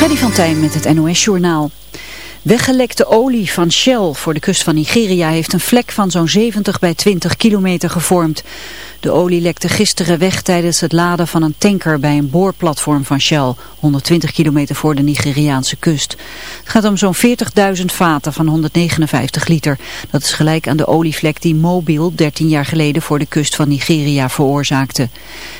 Freddy van Tijn met het NOS-journaal. Weggelekte olie van Shell voor de kust van Nigeria heeft een vlek van zo'n 70 bij 20 kilometer gevormd. De olie lekte gisteren weg tijdens het laden van een tanker bij een boorplatform van Shell, 120 kilometer voor de Nigeriaanse kust. Het gaat om zo'n 40.000 vaten van 159 liter. Dat is gelijk aan de olievlek die Mobil 13 jaar geleden voor de kust van Nigeria veroorzaakte.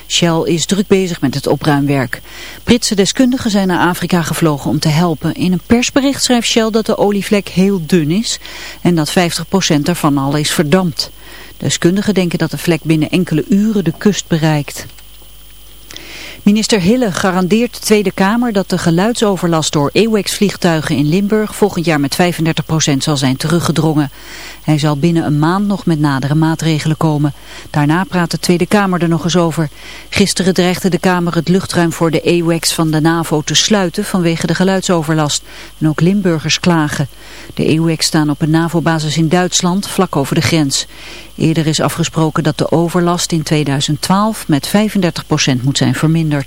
Shell is druk bezig met het opruimwerk. Britse deskundigen zijn naar Afrika gevlogen om te helpen. In een persbericht schrijft Shell dat de olievlek heel dun is en dat 50% ervan al is verdampt. Deskundigen denken dat de vlek binnen enkele uren de kust bereikt. Minister Hille garandeert de Tweede Kamer dat de geluidsoverlast door EWEX-vliegtuigen in Limburg volgend jaar met 35% zal zijn teruggedrongen. Hij zal binnen een maand nog met nadere maatregelen komen. Daarna praat de Tweede Kamer er nog eens over. Gisteren dreigde de Kamer het luchtruim voor de EWEX van de NAVO te sluiten vanwege de geluidsoverlast. En ook Limburgers klagen. De EWEX staan op een NAVO-basis in Duitsland, vlak over de grens. Eerder is afgesproken dat de overlast in 2012 met 35% moet zijn verminderd.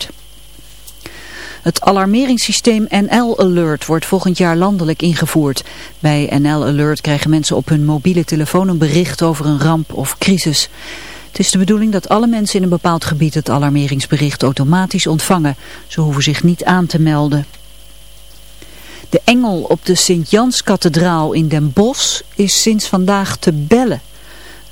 Het alarmeringssysteem NL Alert wordt volgend jaar landelijk ingevoerd. Bij NL Alert krijgen mensen op hun mobiele telefoon een bericht over een ramp of crisis. Het is de bedoeling dat alle mensen in een bepaald gebied het alarmeringsbericht automatisch ontvangen. Ze hoeven zich niet aan te melden. De engel op de Sint-Jans-kathedraal in Den Bosch is sinds vandaag te bellen.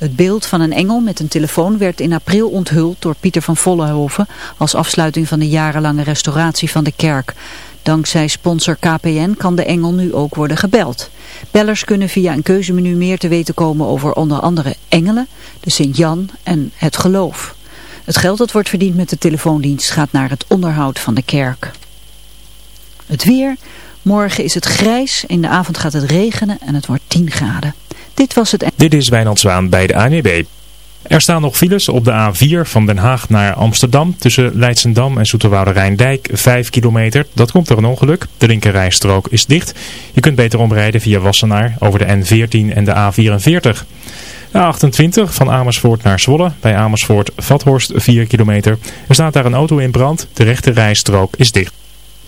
Het beeld van een engel met een telefoon werd in april onthuld door Pieter van Vollenhoven als afsluiting van de jarenlange restauratie van de kerk. Dankzij sponsor KPN kan de engel nu ook worden gebeld. Bellers kunnen via een keuzemenu meer te weten komen over onder andere engelen, de Sint-Jan en het geloof. Het geld dat wordt verdiend met de telefoondienst gaat naar het onderhoud van de kerk. Het weer... Morgen is het grijs, in de avond gaat het regenen en het wordt 10 graden. Dit was het... Dit is Wijnand Zwaan bij de ANEB. Er staan nog files op de A4 van Den Haag naar Amsterdam tussen Leidsendam en Zoeterwoude Rijndijk 5 kilometer. Dat komt door een ongeluk. De linkerrijstrook is dicht. Je kunt beter omrijden via Wassenaar over de N14 en de A44. De A28 van Amersfoort naar Zwolle bij Amersfoort Vathorst 4 kilometer. Er staat daar een auto in brand. De rechterrijstrook is dicht.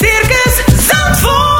Circus Zandvoort.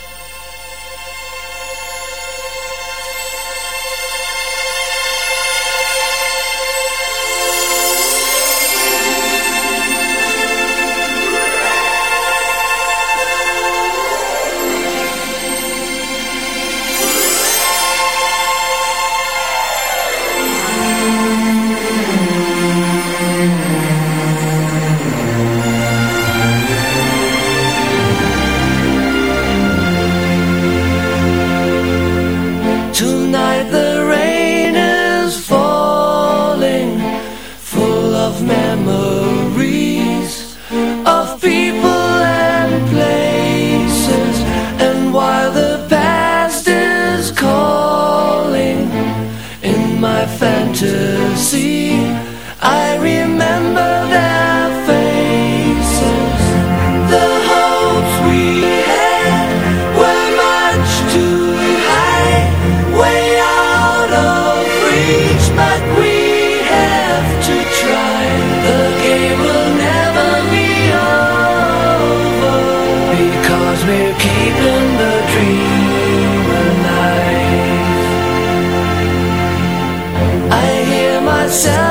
yourself.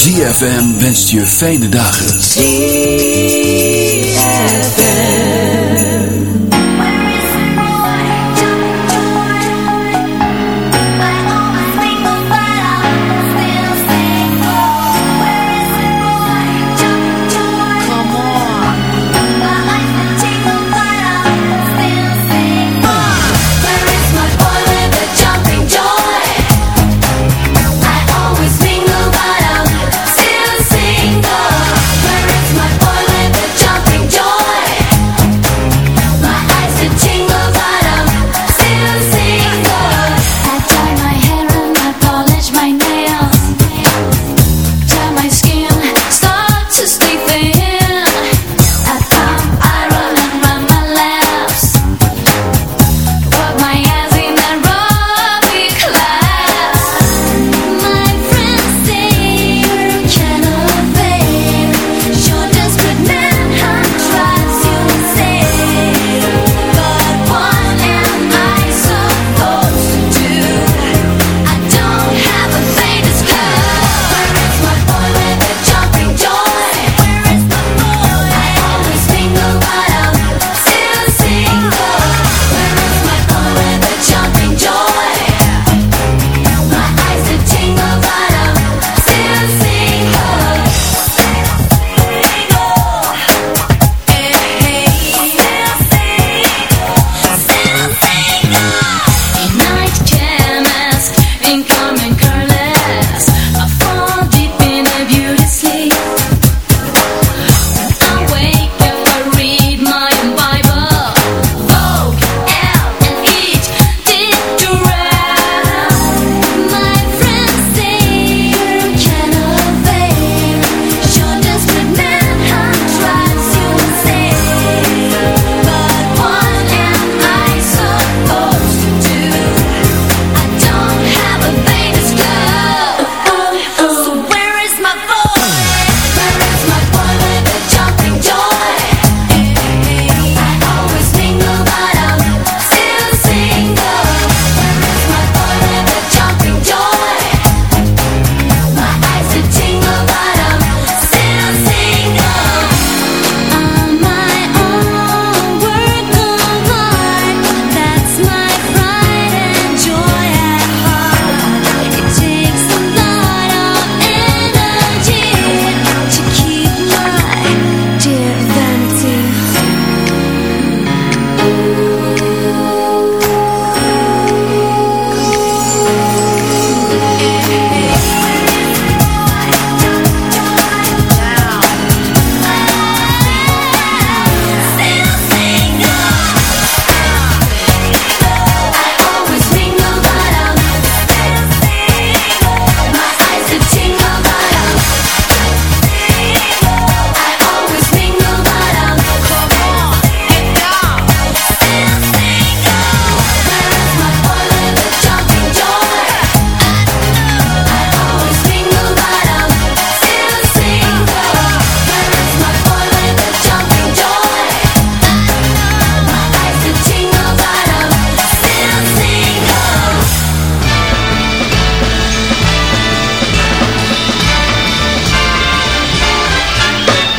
ZFM wenst je fijne dagen.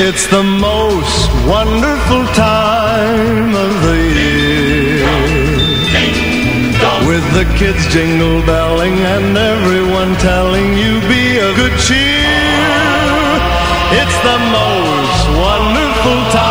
It's the most wonderful time of the year. With the kids jingle belling and everyone telling you be of good cheer. It's the most wonderful time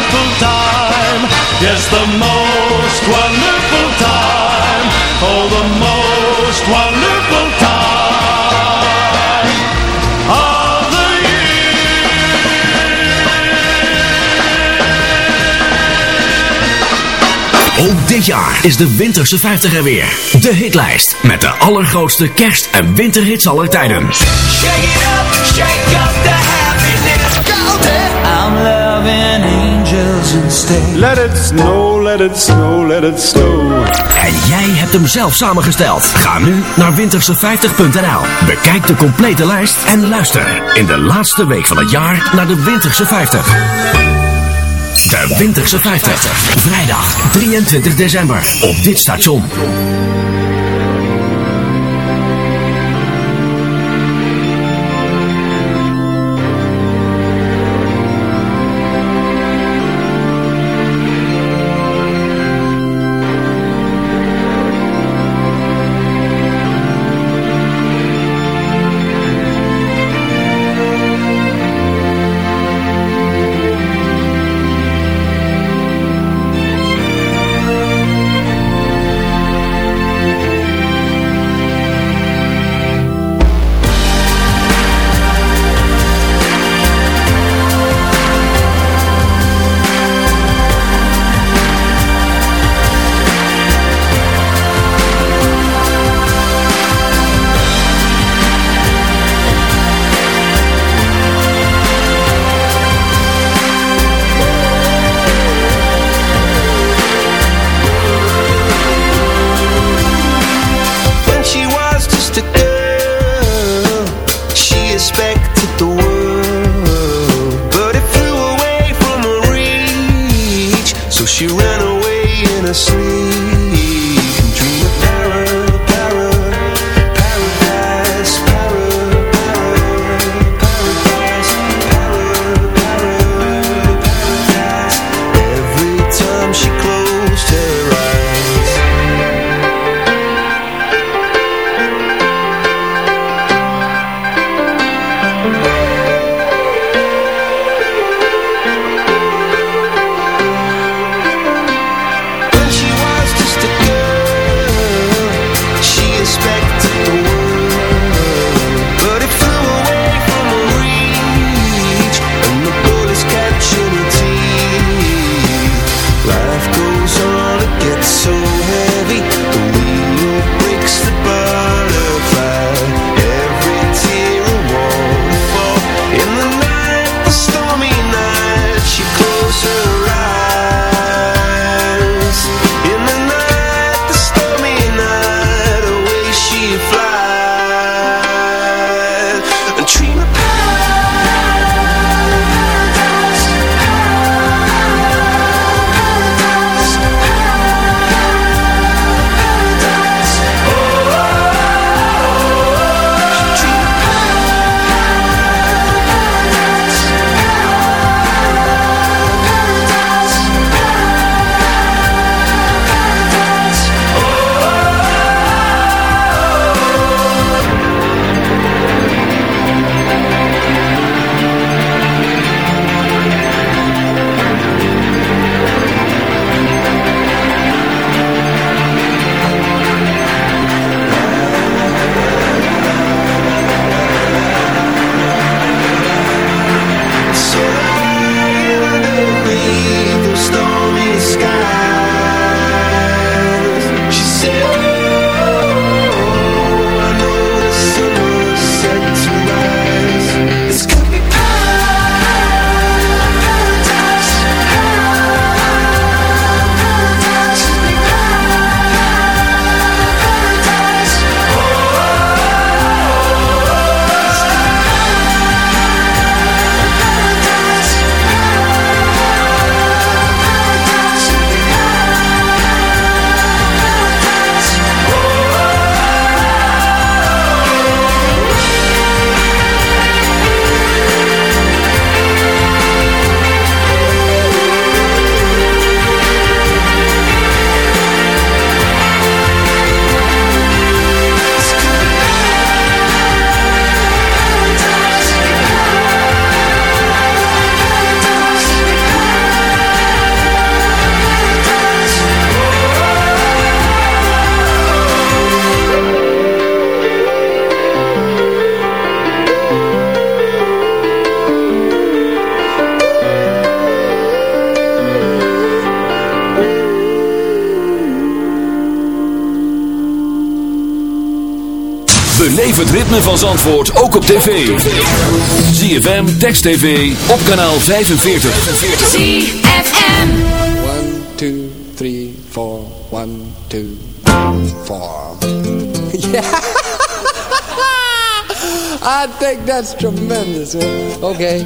time. Yes, the most wonderful time. Oh, the most wonderful time of the Ook dit jaar is de Winterse 50 er weer. De hitlijst met de allergrootste kerst- en winterhits aller tijden. Shake it up, shake up the loving angels instead. Let it snow, let it snow, let it snow. En jij hebt hem zelf samengesteld. Ga nu naar winterse50.nl. Bekijk de complete lijst en luister in de laatste week van het jaar naar de Winterse 50. De Winterse 50. Vrijdag 23 december op dit station. Het ritme van Zandvoort ook op tv. ZFM, Text TV, op kanaal 45. ZFM. 1, 2, 3, 4, 1, 2, 4. Yeah! I think that's tremendous. Okay.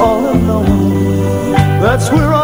all alone. That's where I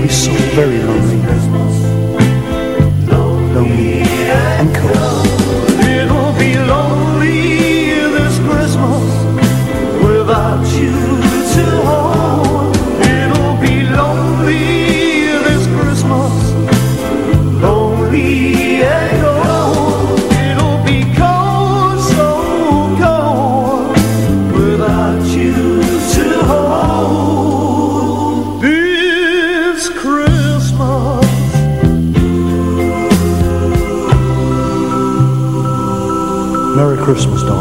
can be so very lonely. Lonely and cold. Christmas, Dawn.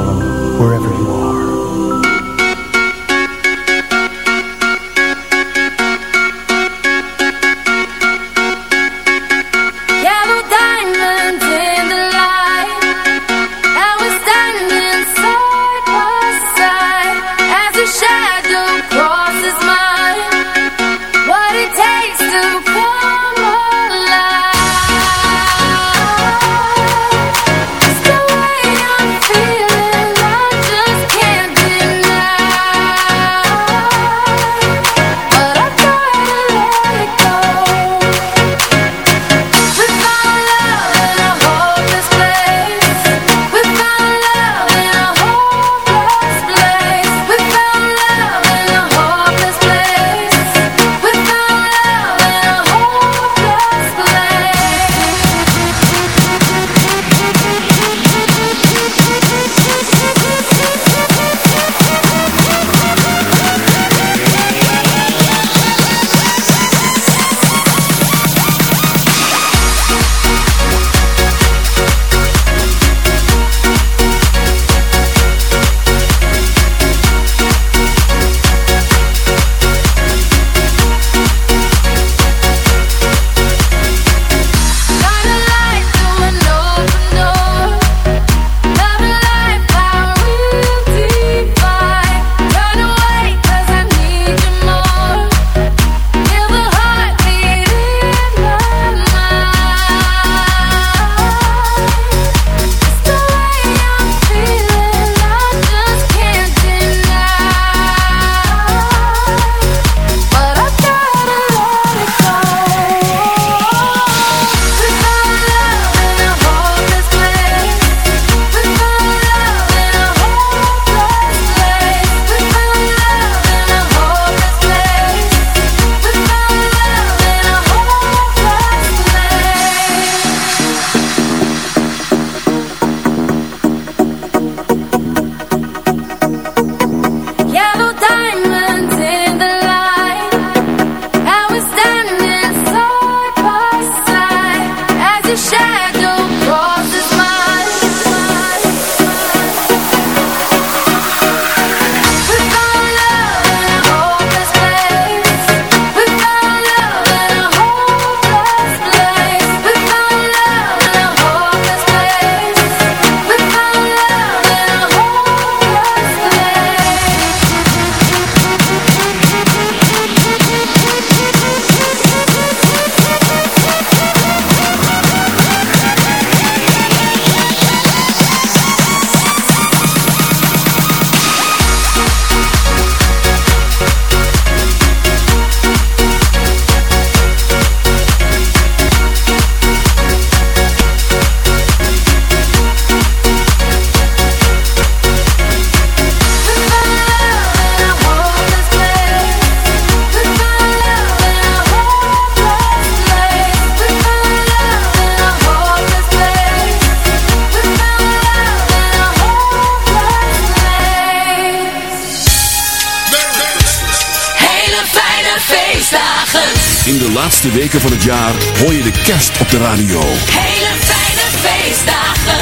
Weken van het jaar hoor je de kerst op de radio. Hele fijne feestdagen.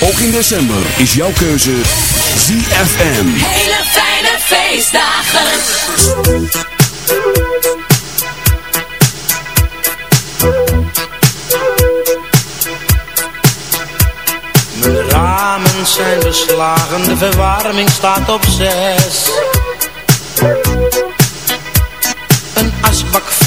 Ook in december is jouw keuze ZFM. Hele fijne feestdagen. Mijn ramen zijn beslagen, de verwarming staat op zes.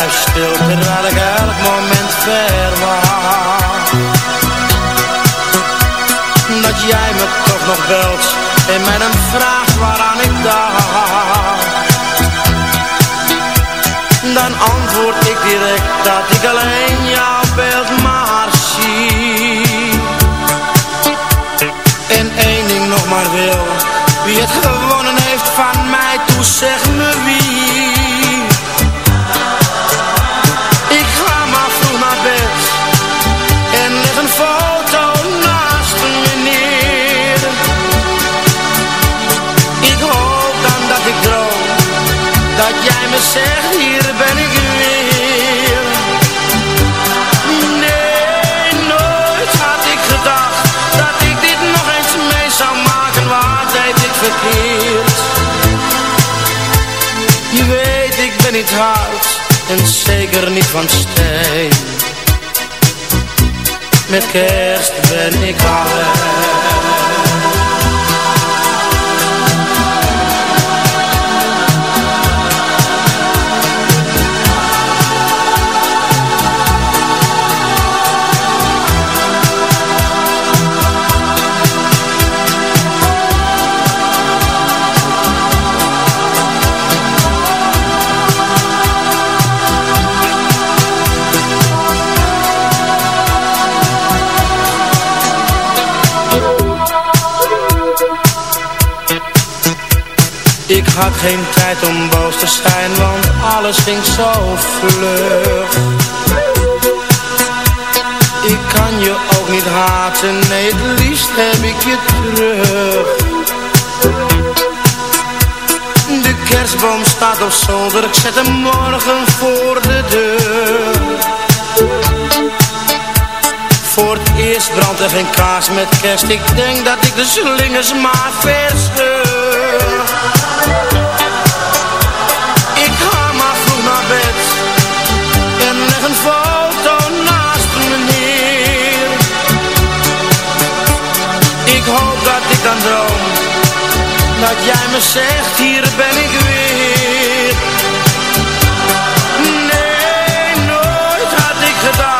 blijft stil terwijl ik elk moment verwacht. Dat jij me toch nog belt en mij dan vraagt waaraan ik dacht. Dan antwoord ik direct dat ik alleen jouw en zeker niet van steen. Met kerst ben ik alleen. Geen tijd om boos te zijn, want alles ging zo vlug. Ik kan je ook niet haten, nee het liefst heb ik je terug. De kerstboom staat op zolder, ik zet hem morgen voor de deur. Eerst brandt er geen kaas met kerst, ik denk dat ik de slingers maar verscheur. Ik ga maar vroeg naar bed en leg een foto naast me neer. Ik hoop dat ik dan droom, dat jij me zegt, hier ben ik weer. Nee, nooit had ik gedacht,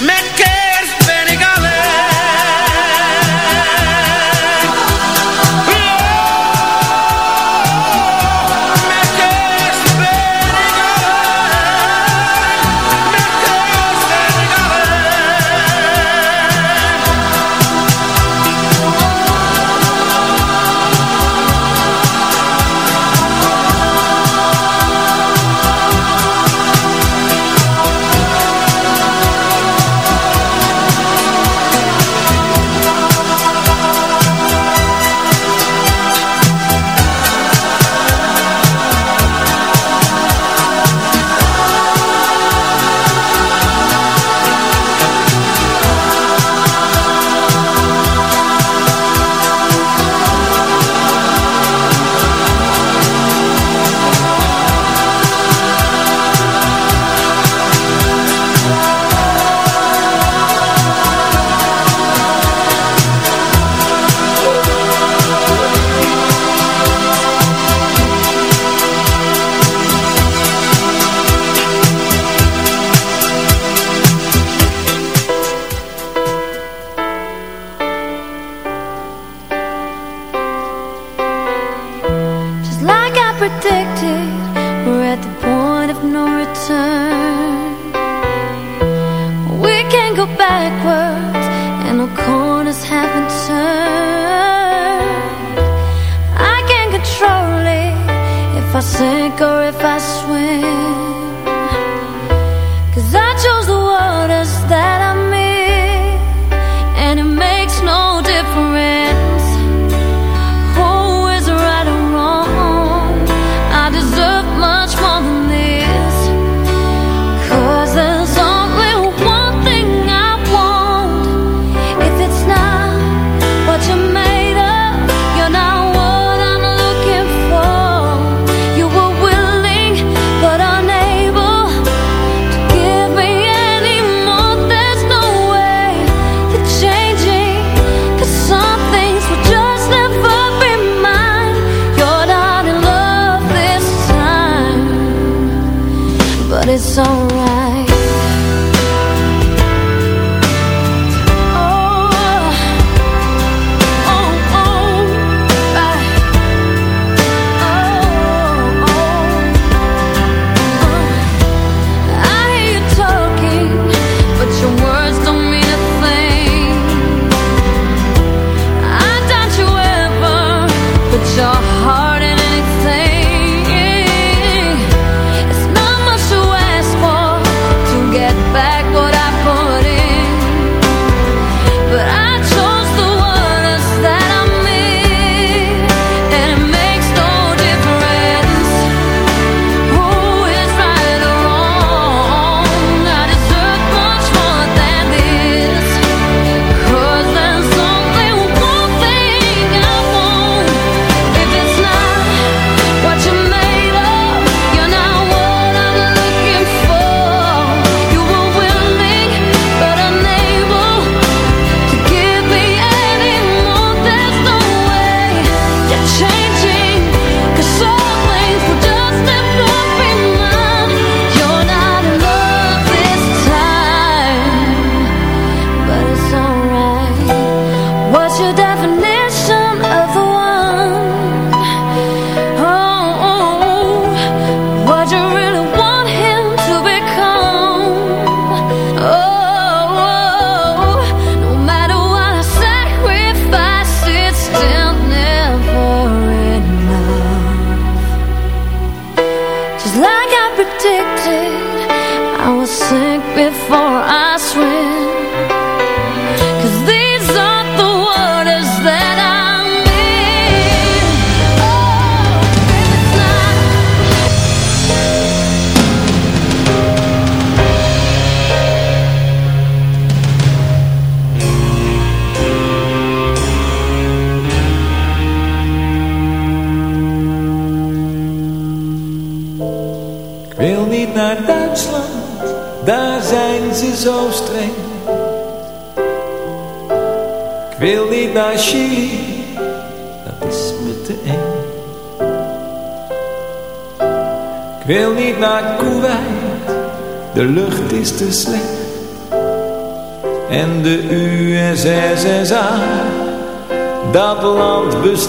Met kerst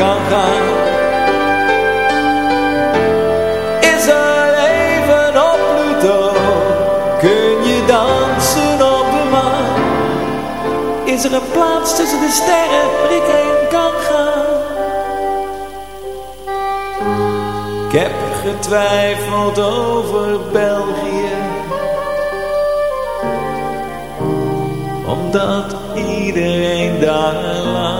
kan gaan. Is er even op Pluto? Kun je dansen op de maan? Is er een plaats tussen de sterren waar ik heen kan gaan? Ik heb getwijfeld over België. Omdat iedereen daar laat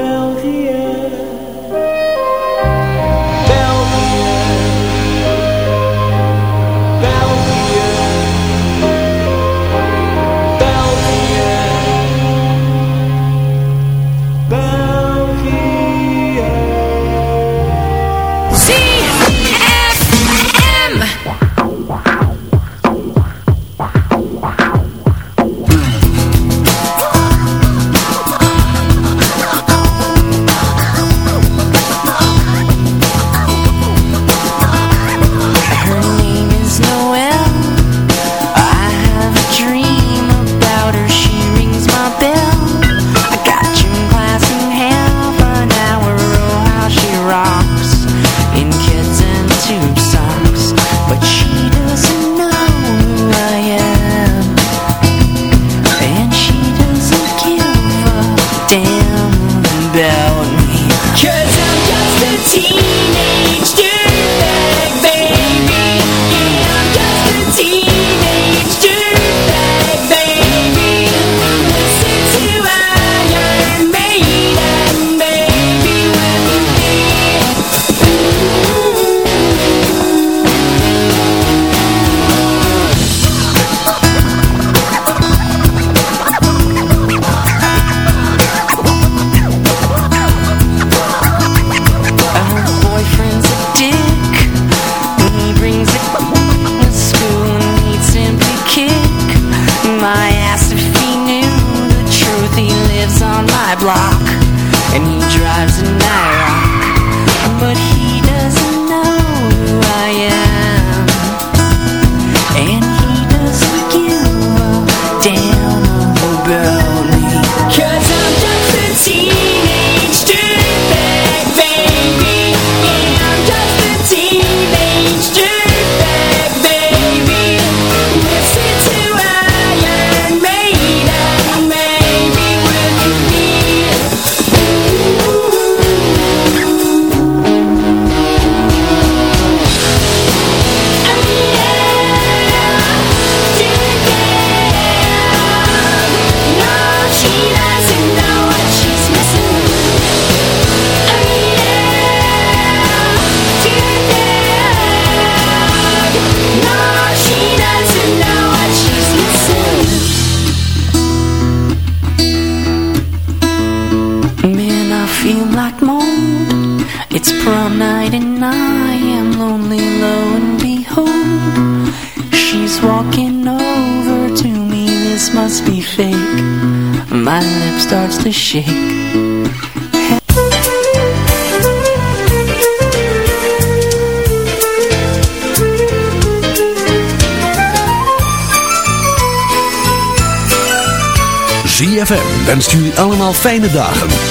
fijne dagen.